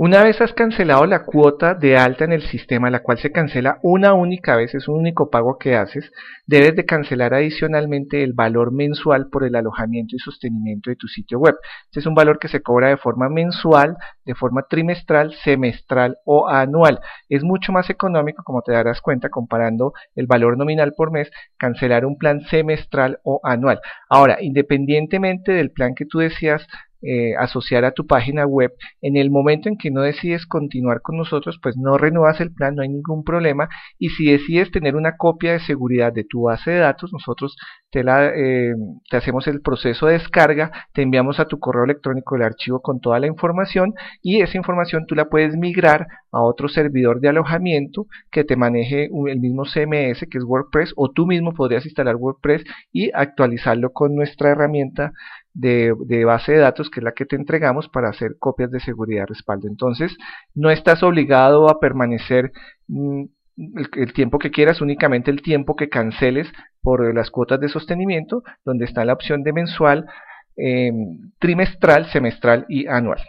Una vez has cancelado la cuota de alta en el sistema, la cual se cancela una única vez, es un único pago que haces, debes de cancelar adicionalmente el valor mensual por el alojamiento y sostenimiento de tu sitio web. Este es un valor que se cobra de forma mensual, de forma trimestral, semestral o anual. Es mucho más económico, como te darás cuenta, comparando el valor nominal por mes, cancelar un plan semestral o anual. Ahora, independientemente del plan que tú decías eh, asociar a tu página web. En el momento en que no decides continuar con nosotros, pues no renuevas el plan, no hay ningún problema. Y si decides tener una copia de seguridad de tu base de datos, nosotros te, la, eh, te hacemos el proceso de descarga, te enviamos a tu correo electrónico el archivo con toda la información y esa información tú la puedes migrar a otro servidor de alojamiento que te maneje el mismo CMS que es WordPress o tú mismo podrías instalar WordPress y actualizarlo con nuestra herramienta de, base de datos que es la que te entregamos para hacer copias de seguridad respaldo. Entonces, no estás obligado a permanecer mm, el, tiempo que quieras, únicamente el tiempo que canceles por las cuotas de sostenimiento, donde está la opción de mensual, em, trimestral, semestral y anual.